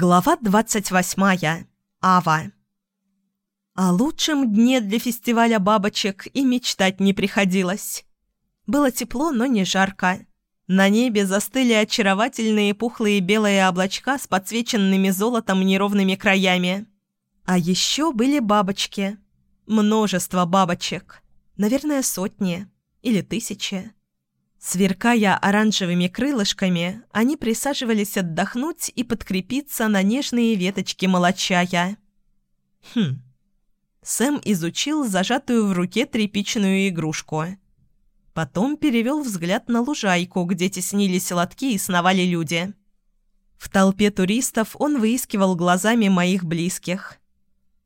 Глава 28. Ава. О лучшем дне для фестиваля бабочек и мечтать не приходилось. Было тепло, но не жарко. На небе застыли очаровательные пухлые белые облачка с подсвеченными золотом неровными краями. А еще были бабочки. Множество бабочек. Наверное, сотни или тысячи. Сверкая оранжевыми крылышками, они присаживались отдохнуть и подкрепиться на нежные веточки молочая. Хм. Сэм изучил зажатую в руке тряпичную игрушку. Потом перевел взгляд на лужайку, где теснились лотки и сновали люди. В толпе туристов он выискивал глазами моих близких.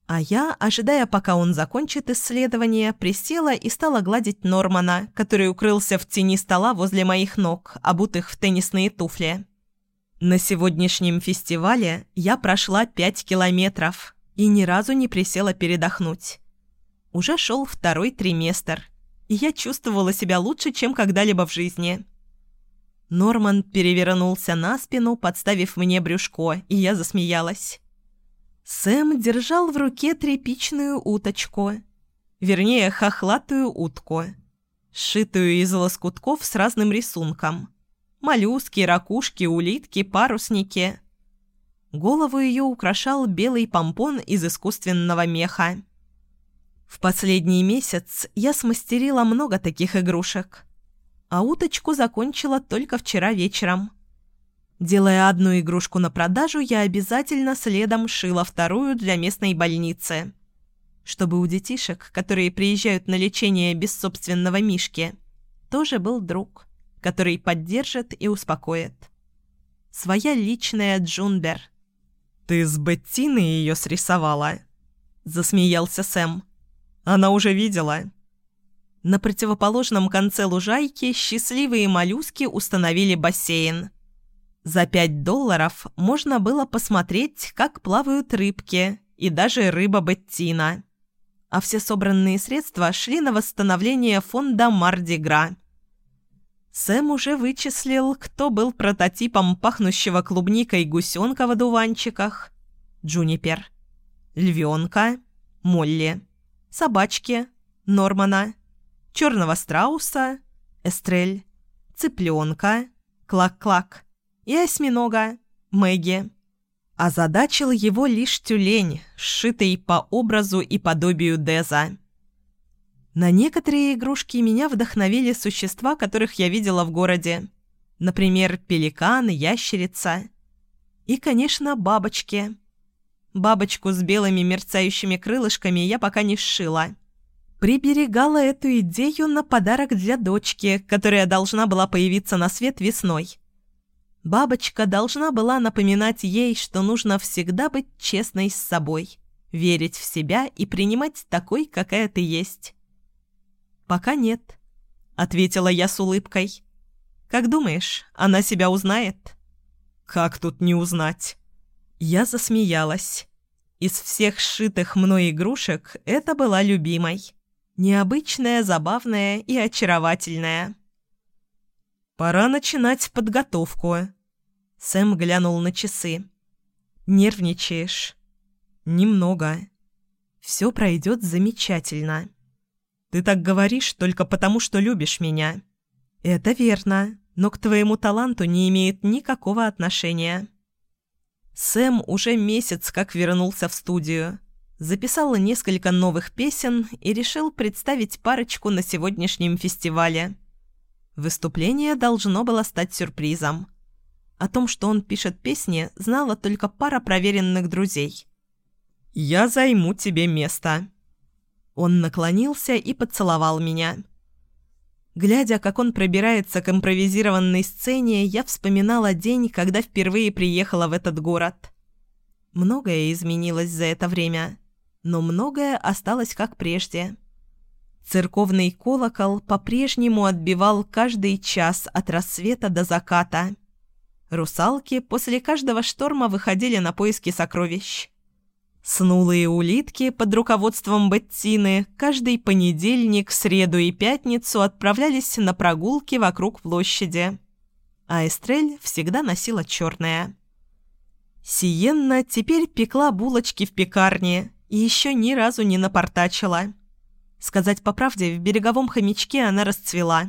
А я, ожидая, пока он закончит исследование, присела и стала гладить Нормана, который укрылся в тени стола возле моих ног, обутых в теннисные туфли. На сегодняшнем фестивале я прошла пять километров и ни разу не присела передохнуть. Уже шел второй триместр, и я чувствовала себя лучше, чем когда-либо в жизни. Норман перевернулся на спину, подставив мне брюшко, и я засмеялась. Сэм держал в руке тряпичную уточку. Вернее, хохлатую утку. Сшитую из лоскутков с разным рисунком. Моллюски, ракушки, улитки, парусники. Голову ее украшал белый помпон из искусственного меха. В последний месяц я смастерила много таких игрушек. А уточку закончила только вчера вечером – Делая одну игрушку на продажу, я обязательно следом шила вторую для местной больницы. Чтобы у детишек, которые приезжают на лечение без собственного мишки, тоже был друг, который поддержит и успокоит. Своя личная Джунбер. «Ты с Беттиной ее срисовала?» – засмеялся Сэм. «Она уже видела». На противоположном конце лужайки счастливые моллюски установили бассейн – за пять долларов можно было посмотреть, как плавают рыбки и даже рыба Беттина. А все собранные средства шли на восстановление фонда Мардигра. Сэм уже вычислил, кто был прототипом пахнущего клубникой гусенка в одуванчиках. Джунипер. Львенка. Молли. Собачки. Нормана. Черного страуса. Эстрель. Цыпленка. Клак-клак и осьминога, Мэгги. Озадачил его лишь тюлень, сшитый по образу и подобию Деза. На некоторые игрушки меня вдохновили существа, которых я видела в городе. Например, пеликан, ящерица. И, конечно, бабочки. Бабочку с белыми мерцающими крылышками я пока не сшила. Приберегала эту идею на подарок для дочки, которая должна была появиться на свет весной. Бабочка должна была напоминать ей, что нужно всегда быть честной с собой, верить в себя и принимать такой, какая ты есть. «Пока нет», — ответила я с улыбкой. «Как думаешь, она себя узнает?» «Как тут не узнать?» Я засмеялась. Из всех сшитых мной игрушек это была любимой. Необычная, забавная и очаровательная. «Пора начинать подготовку». Сэм глянул на часы. «Нервничаешь?» «Немного. Все пройдет замечательно. Ты так говоришь только потому, что любишь меня». «Это верно, но к твоему таланту не имеет никакого отношения». Сэм уже месяц как вернулся в студию. Записал несколько новых песен и решил представить парочку на сегодняшнем фестивале. Выступление должно было стать сюрпризом. О том, что он пишет песни, знала только пара проверенных друзей. «Я займу тебе место». Он наклонился и поцеловал меня. Глядя, как он пробирается к импровизированной сцене, я вспоминала день, когда впервые приехала в этот город. Многое изменилось за это время, но многое осталось как прежде. Церковный колокол по-прежнему отбивал каждый час от рассвета до заката. Русалки после каждого шторма выходили на поиски сокровищ. Снулые улитки под руководством Беттины каждый понедельник, среду и пятницу отправлялись на прогулки вокруг площади. А Эстрель всегда носила черное. Сиенна теперь пекла булочки в пекарне и еще ни разу не напортачила. Сказать по правде, в береговом хомячке она расцвела.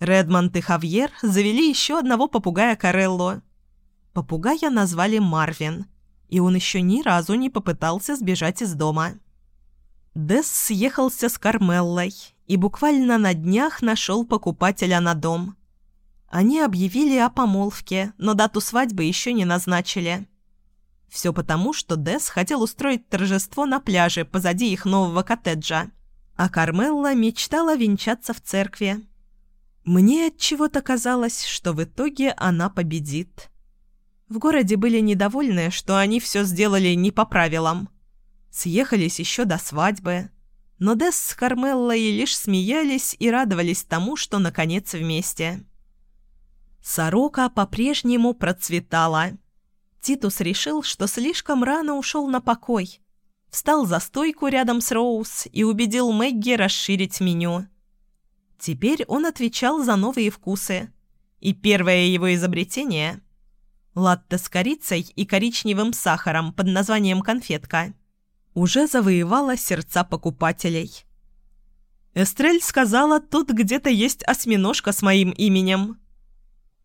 Редмонд и Хавьер завели еще одного попугая Карелло. Попугая назвали Марвин, и он еще ни разу не попытался сбежать из дома. Десс съехался с Кармеллой и буквально на днях нашел покупателя на дом. Они объявили о помолвке, но дату свадьбы еще не назначили. Все потому, что Десс хотел устроить торжество на пляже позади их нового коттеджа, а Кармелла мечтала венчаться в церкви. Мне от чего-то казалось, что в итоге она победит. В городе были недовольны, что они все сделали не по правилам. Съехались еще до свадьбы. Но Десс с Кармеллой лишь смеялись и радовались тому, что наконец вместе. Сорока по-прежнему процветала. Титус решил, что слишком рано ушел на покой. Встал за стойку рядом с Роуз и убедил Мэгги расширить меню. Теперь он отвечал за новые вкусы. И первое его изобретение – латте с корицей и коричневым сахаром под названием «конфетка» – уже завоевало сердца покупателей. Эстрель сказала, тут где-то есть осьминожка с моим именем –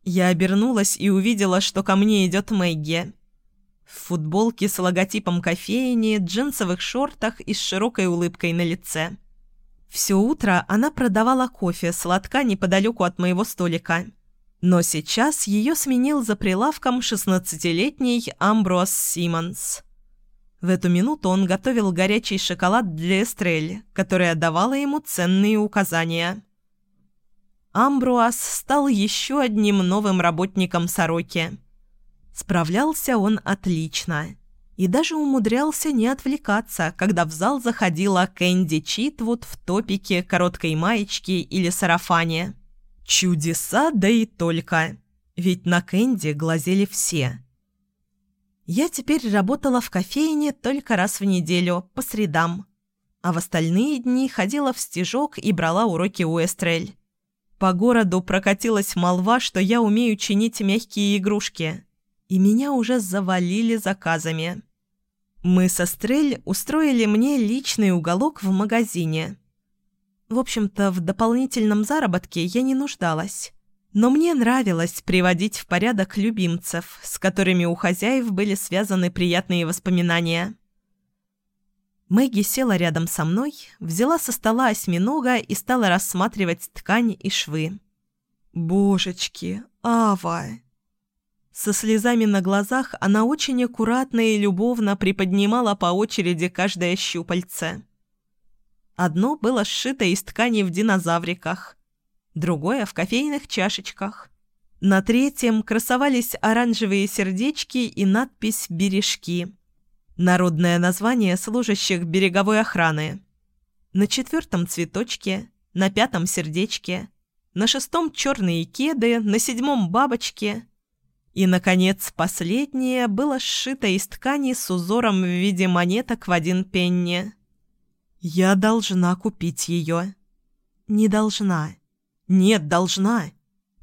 я обернулась и увидела, что ко мне идет Мэгги. В футболке с логотипом кофейни, джинсовых шортах и с широкой улыбкой на лице. Все утро она продавала кофе сладка неподалеку от моего столика. Но сейчас ее сменил за прилавком 16-летний Амброс Симмонс. В эту минуту он готовил горячий шоколад для Эстрель, которая давала ему ценные указания. Амбруас стал еще одним новым работником «Сороки». Справлялся он отлично и даже умудрялся не отвлекаться, когда в зал заходила Кэнди Читвуд в топике, короткой маечке или сарафане. Чудеса, да и только. Ведь на Кэнди глазели все. Я теперь работала в кофейне только раз в неделю, по средам. А в остальные дни ходила в стежок и брала уроки у Эстрель. По городу прокатилась молва, что я умею чинить мягкие игрушки, и меня уже завалили заказами. Мы со Стрель устроили мне личный уголок в магазине. В общем-то, в дополнительном заработке я не нуждалась. Но мне нравилось приводить в порядок любимцев, с которыми у хозяев были связаны приятные воспоминания. Мэгги села рядом со мной, взяла со стола осьминога и стала рассматривать ткань и швы. «Божечки, Ава!» Со слезами на глазах она очень аккуратно и любовно приподнимала по очереди каждое щупальце. Одно было сшито из ткани в динозавриках, другое — в кофейных чашечках. На третьем красовались оранжевые сердечки и надпись «Бережки». Народное название служащих береговой охраны. На четвертом цветочке, на пятом сердечке, на шестом черные кеды, на седьмом бабочки. И, наконец, последнее было сшито из ткани с узором в виде монеток в один пенни. «Я должна купить ее». «Не должна». «Нет, должна».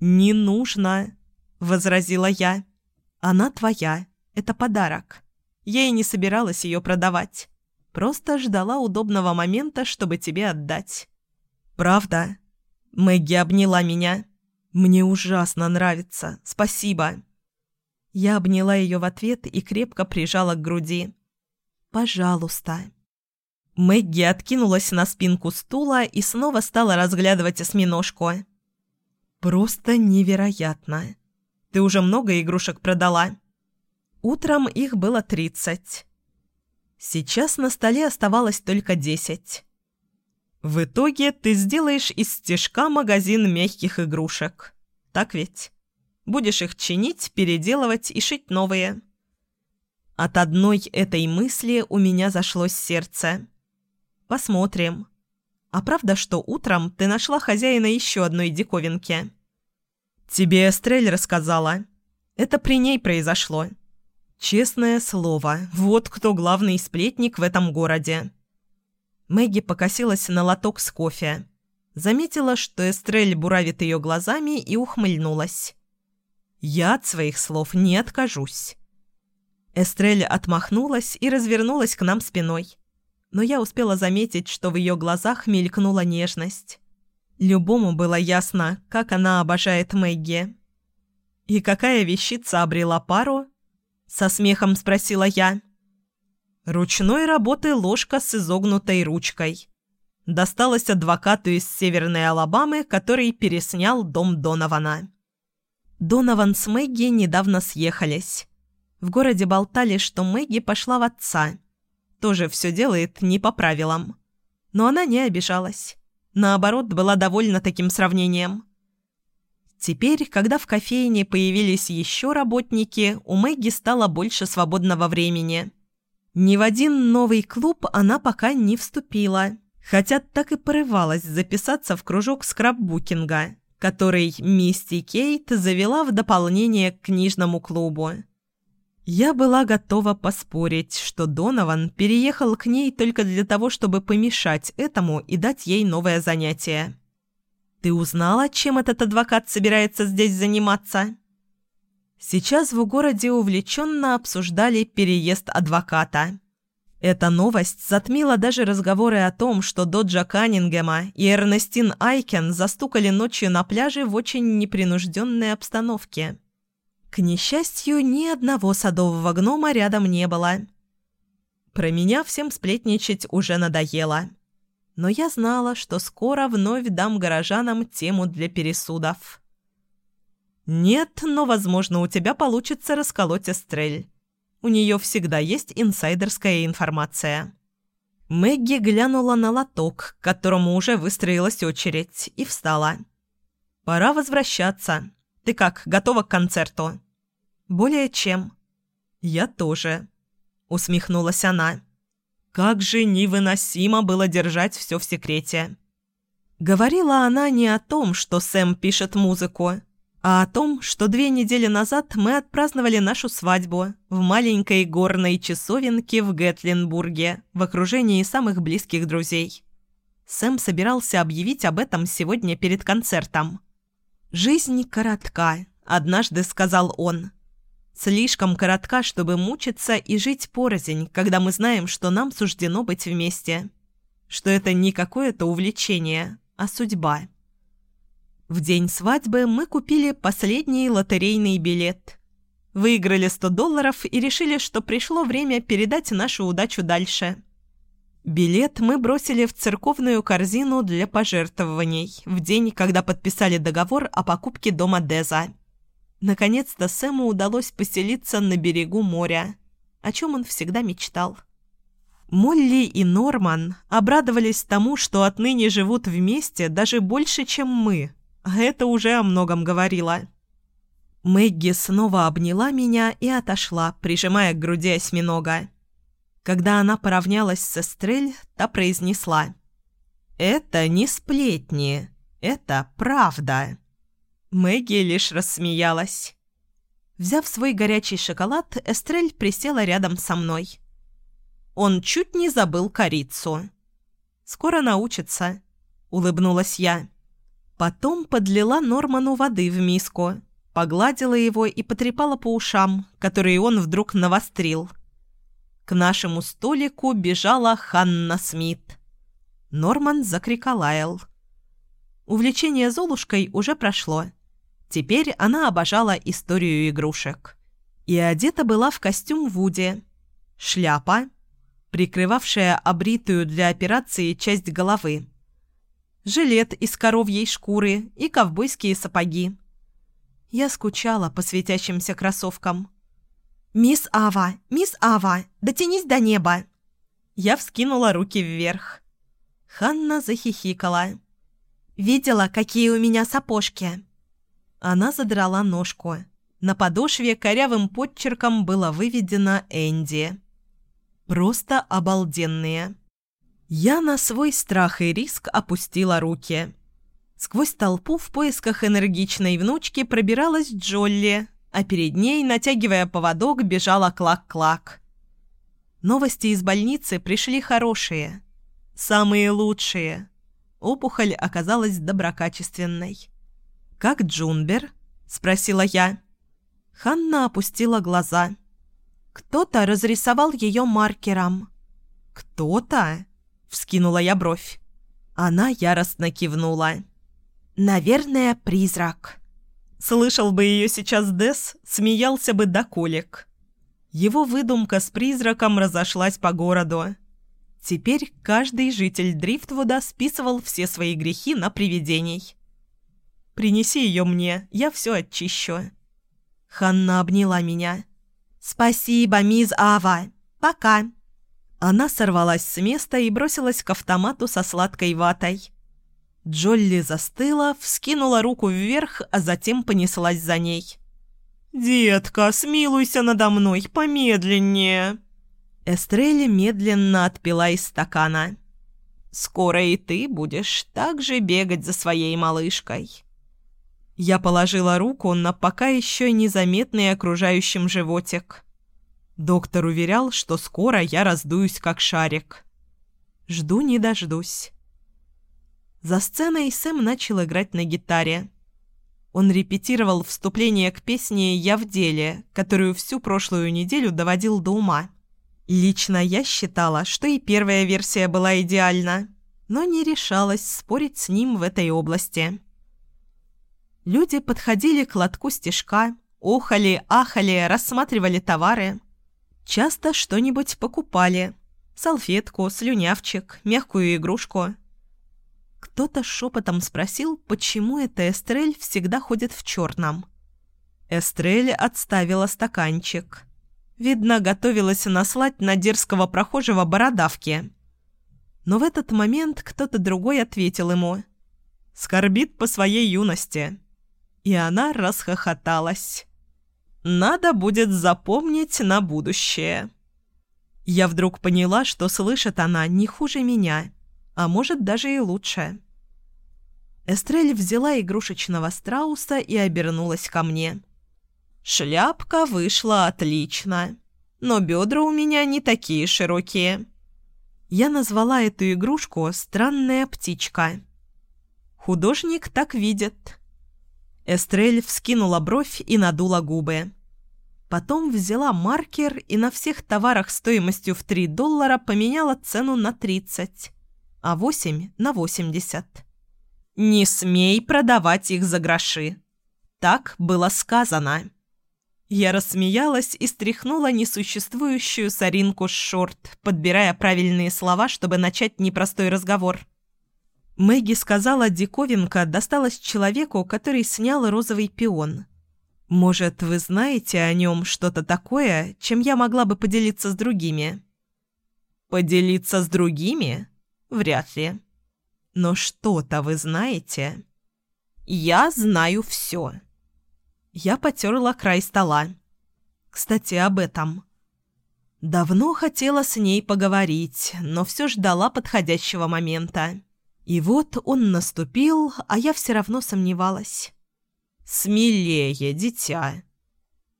«Не нужно», — возразила я. «Она твоя. Это подарок». Я и не собиралась ее продавать. Просто ждала удобного момента, чтобы тебе отдать. «Правда?» Мэгги обняла меня. «Мне ужасно нравится. Спасибо». Я обняла ее в ответ и крепко прижала к груди. «Пожалуйста». Мэгги откинулась на спинку стула и снова стала разглядывать осьминожку. «Просто невероятно. Ты уже много игрушек продала?» Утром их было тридцать. Сейчас на столе оставалось только десять. В итоге ты сделаешь из стежка магазин мягких игрушек. Так ведь? Будешь их чинить, переделывать и шить новые. От одной этой мысли у меня зашлось сердце. Посмотрим. А правда, что утром ты нашла хозяина еще одной диковинки? Тебе Эстрель рассказала. Это при ней произошло. Честное слово, вот кто главный сплетник в этом городе. Мэгги покосилась на лоток с кофе. Заметила, что Эстрель буравит ее глазами и ухмыльнулась. «Я от своих слов не откажусь». Эстрель отмахнулась и развернулась к нам спиной. Но я успела заметить, что в ее глазах мелькнула нежность. Любому было ясно, как она обожает Мэгги. «И какая вещица обрела пару?» – со смехом спросила я. «Ручной работы ложка с изогнутой ручкой. Досталась адвокату из Северной Алабамы, который переснял дом Донована». Донован с Мэгги недавно съехались. В городе болтали, что Мэгги пошла в отца. Тоже все делает не по правилам. Но она не обижалась. Наоборот, была довольна таким сравнением. Теперь, когда в кофейне появились еще работники, у Мэгги стало больше свободного времени. Ни в один новый клуб она пока не вступила, хотя так и порывалась записаться в кружок скраббукинга, который Мисти Кейт завела в дополнение к книжному клубу. Я была готова поспорить, что Донован переехал к ней только для того, чтобы помешать этому и дать ей новое занятие. «Ты узнала, чем этот адвокат собирается здесь заниматься?» Сейчас в городе увлеченно обсуждали переезд адвоката. Эта новость затмила даже разговоры о том, что Доджа Каннингема и Эрнестин Айкен застукали ночью на пляже в очень непринужденной обстановке. К несчастью, ни одного садового гнома рядом не было. Про меня всем сплетничать уже надоело. Но я знала, что скоро вновь дам горожанам тему для пересудов. «Нет, но, возможно, у тебя получится расколоть Эстрель. У нее всегда есть инсайдерская информация». Мэгги глянула на лоток, к которому уже выстроилась очередь, и встала. «Пора возвращаться. Ты как, готова к концерту?» «Более чем». «Я тоже», — усмехнулась она. «Как же невыносимо было держать все в секрете». Говорила она не о том, что Сэм пишет музыку, а о том, что две недели назад мы отпраздновали нашу свадьбу в маленькой горной часовенке в Гэтлинбурге в окружении самых близких друзей. Сэм собирался объявить об этом сегодня перед концертом. «Жизнь коротка», — однажды сказал он. «Слишком коротка, чтобы мучиться и жить порознь, когда мы знаем, что нам суждено быть вместе. Что это не какое-то увлечение, а судьба». В день свадьбы мы купили последний лотерейный билет. Выиграли 100 долларов и решили, что пришло время передать нашу удачу дальше. Билет мы бросили в церковную корзину для пожертвований в день, когда подписали договор о покупке дома Деза. Наконец-то Сэму удалось поселиться на берегу моря, о чем он всегда мечтал. Молли и Норман обрадовались тому, что отныне живут вместе даже больше, чем мы, а это уже о многом говорило. Мэгги снова обняла меня и отошла, прижимая к груди осьминога. Когда она поравнялась с Эстрель, та произнесла. «Это не сплетни, это правда». Мэгги лишь рассмеялась. Взяв свой горячий шоколад, Эстрель присела рядом со мной. Он чуть не забыл корицу. «Скоро научится», — улыбнулась я. Потом подлила Норману воды в миску, погладила его и потрепала по ушам, которые он вдруг навострил. К нашему столику бежала Ханна Смит. Норман закриколаял. Увлечение Золушкой уже прошло. Теперь она обожала историю игрушек. И одета была в костюм Вуди. Шляпа, прикрывавшая обритую для операции часть головы. Жилет из коровьей шкуры и ковбойские сапоги. Я скучала по светящимся кроссовкам. «Мисс Ава! Мисс Ава! Дотянись до неба!» Я вскинула руки вверх. Ханна захихикала. «Видела, какие у меня сапожки?» Она задрала ножку. На подошве корявым подчерком было выведено «Энди». «Просто обалденные!» Я на свой страх и риск опустила руки. Сквозь толпу в поисках энергичной внучки пробиралась Джолли, а перед ней, натягивая поводок, бежала Клак-Клак. Новости из больницы пришли хорошие. Самые лучшие. Опухоль оказалась доброкачественной. «Как Джунбер?» – спросила я. Ханна опустила глаза. Кто-то разрисовал ее маркером. «Кто-то?» — вскинула я бровь. Она яростно кивнула. «Наверное, призрак». Слышал бы ее сейчас Дес, смеялся бы до колик. Его выдумка с призраком разошлась по городу. Теперь каждый житель Дрифтвуда списывал все свои грехи на привидений. «Принеси ее мне, я все очищу». Ханна обняла меня. «Спасибо, мисс Ава. Пока». Она сорвалась с места и бросилась к автомату со сладкой ватой. Джолли застыла, вскинула руку вверх, а затем понеслась за ней. «Детка, смилуйся надо мной, помедленнее!» Эстрелли медленно отпила из стакана. «Скоро и ты будешь так же бегать за своей малышкой». Я положила руку на пока еще незаметный окружающим животик. Доктор уверял, что скоро я раздуюсь как шарик. Жду не дождусь. За сценой Сэм начал играть на гитаре. Он репетировал вступление к песне «Я в деле», которую всю прошлую неделю доводил до ума. Лично я считала, что и первая версия была идеальна, но не решалась спорить с ним в этой области. Люди подходили к лотку стежка, охали, ахали, рассматривали товары – Часто что-нибудь покупали. Салфетку, слюнявчик, мягкую игрушку. Кто-то шепотом спросил, почему эта Эстрель всегда ходит в черном. Эстрель отставила стаканчик. Видно, готовилась наслать на дерзкого прохожего бородавки. Но в этот момент кто-то другой ответил ему. «Скорбит по своей юности». И она расхохоталась. Надо будет запомнить на будущее. Я вдруг поняла, что слышит она не хуже меня, а может даже и лучше. Эстрель взяла игрушечного страуса и обернулась ко мне. «Шляпка вышла отлично, но бедра у меня не такие широкие». Я назвала эту игрушку «Странная птичка». Художник так видит. Эстрель вскинула бровь и надула губы. Потом взяла маркер и на всех товарах стоимостью в 3 доллара поменяла цену на 30, а 8 на 80. «Не смей продавать их за гроши!» Так было сказано. Я рассмеялась и стряхнула несуществующую соринку с шорт, подбирая правильные слова, чтобы начать непростой разговор. Мэгги сказала, диковинка досталась человеку, который снял розовый пион. Может, вы знаете о нем что-то такое, чем я могла бы поделиться с другими? Поделиться с другими? Вряд ли. Но что-то вы знаете? Я знаю все. Я потерла край стола. Кстати, об этом. Давно хотела с ней поговорить, но все ждала подходящего момента. И вот он наступил, а я все равно сомневалась. «Смелее, дитя!»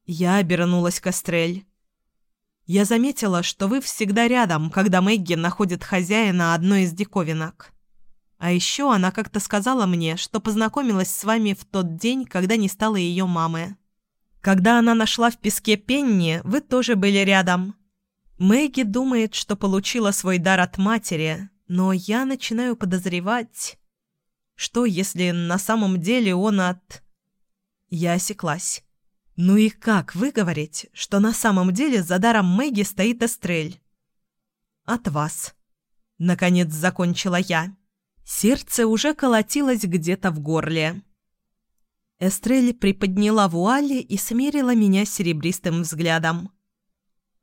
Я обернулась к Астрель. «Я заметила, что вы всегда рядом, когда Мэгги находит хозяина одной из диковинок. А еще она как-то сказала мне, что познакомилась с вами в тот день, когда не стало ее мамы. Когда она нашла в песке Пенни, вы тоже были рядом. Мэгги думает, что получила свой дар от матери, но я начинаю подозревать... Что, если на самом деле он от... Я осеклась. Ну и как выговорить, что на самом деле за даром Мэгги стоит Эстрель? От вас. Наконец закончила я. Сердце уже колотилось где-то в горле. Эстрель приподняла вуали и смерила меня серебристым взглядом.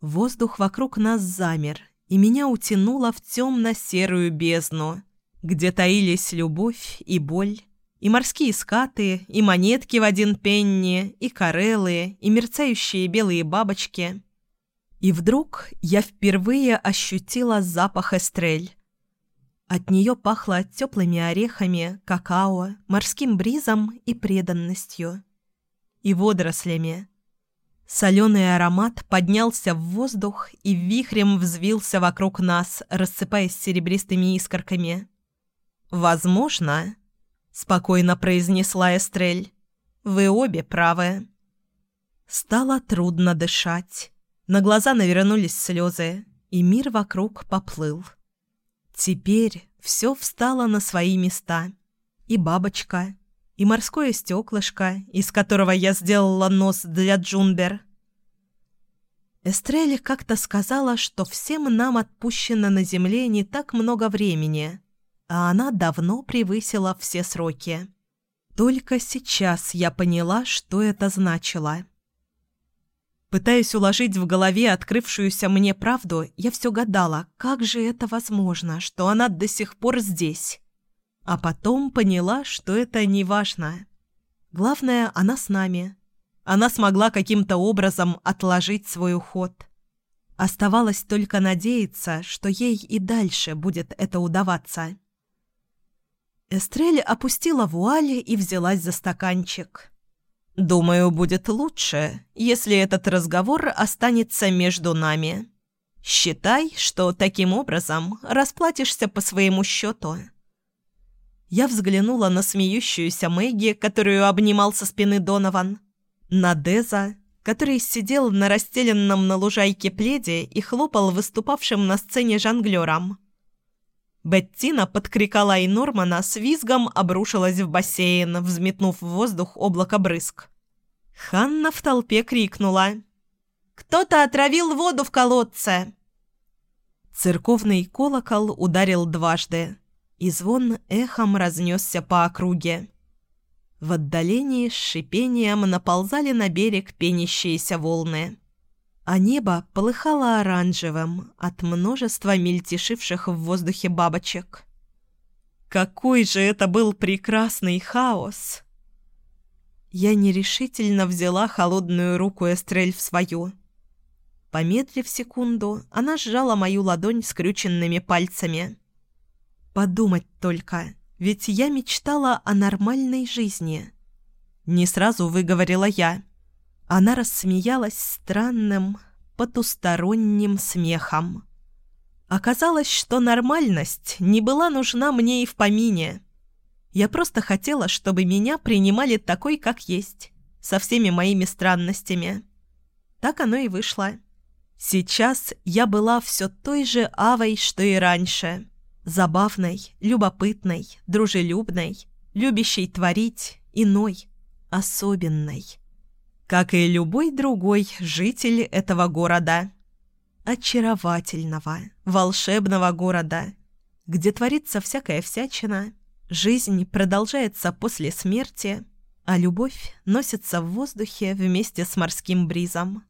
Воздух вокруг нас замер, и меня утянуло в темно-серую бездну, где таились любовь и боль, и морские скаты, и монетки в один пенни, и карелы, и мерцающие белые бабочки. И вдруг я впервые ощутила запах эстрель. От нее пахло теплыми орехами, какао, морским бризом и преданностью. И водорослями. Соленый аромат поднялся в воздух и вихрем взвился вокруг нас, рассыпаясь серебристыми искорками. «Возможно», — спокойно произнесла Эстрель, — «вы обе правы». Стало трудно дышать. На глаза навернулись слезы, и мир вокруг поплыл. Теперь все встало на свои места. И бабочка, и морское стеклышко, из которого я сделала нос для Джунбер. Эстрель как-то сказала, что всем нам отпущено на земле не так много времени, а она давно превысила все сроки. Только сейчас я поняла, что это значило. Пытаясь уложить в голове открывшуюся мне правду, я все гадала, как же это возможно, что она до сих пор здесь. А потом поняла, что это не важно. Главное, она с нами. Она смогла каким-то образом отложить свой уход. Оставалось только надеяться, что ей и дальше будет это удаваться. Эстрель опустила вуаль и взялась за стаканчик. «Думаю, будет лучше, если этот разговор останется между нами. Считай, что таким образом расплатишься по своему счету». Я взглянула на смеющуюся Мэгги, которую обнимал со спины Донован, на Деза, который сидел на расстеленном на лужайке пледе и хлопал выступавшим на сцене жонглером. Беттина подкрикала и Нормана с визгом обрушилась в бассейн, взметнув в воздух облако брызг. Ханна в толпе крикнула. «Кто-то отравил воду в колодце!» Церковный колокол ударил дважды, и звон эхом разнесся по округе. В отдалении с шипением наползали на берег пенящиеся волны а небо полыхало оранжевым от множества мельтешивших в воздухе бабочек. Какой же это был прекрасный хаос! Я нерешительно взяла холодную руку Эстрель в свою. Помедлив секунду, она сжала мою ладонь скрюченными пальцами. Подумать только, ведь я мечтала о нормальной жизни. Не сразу выговорила я. Она рассмеялась странным, потусторонним смехом. Оказалось, что нормальность не была нужна мне и в помине. Я просто хотела, чтобы меня принимали такой, как есть, со всеми моими странностями. Так оно и вышло. Сейчас я была все той же Авой, что и раньше. Забавной, любопытной, дружелюбной, любящей творить, иной, особенной как и любой другой житель этого города. Очаровательного, волшебного города, где творится всякая всячина, жизнь продолжается после смерти, а любовь носится в воздухе вместе с морским бризом.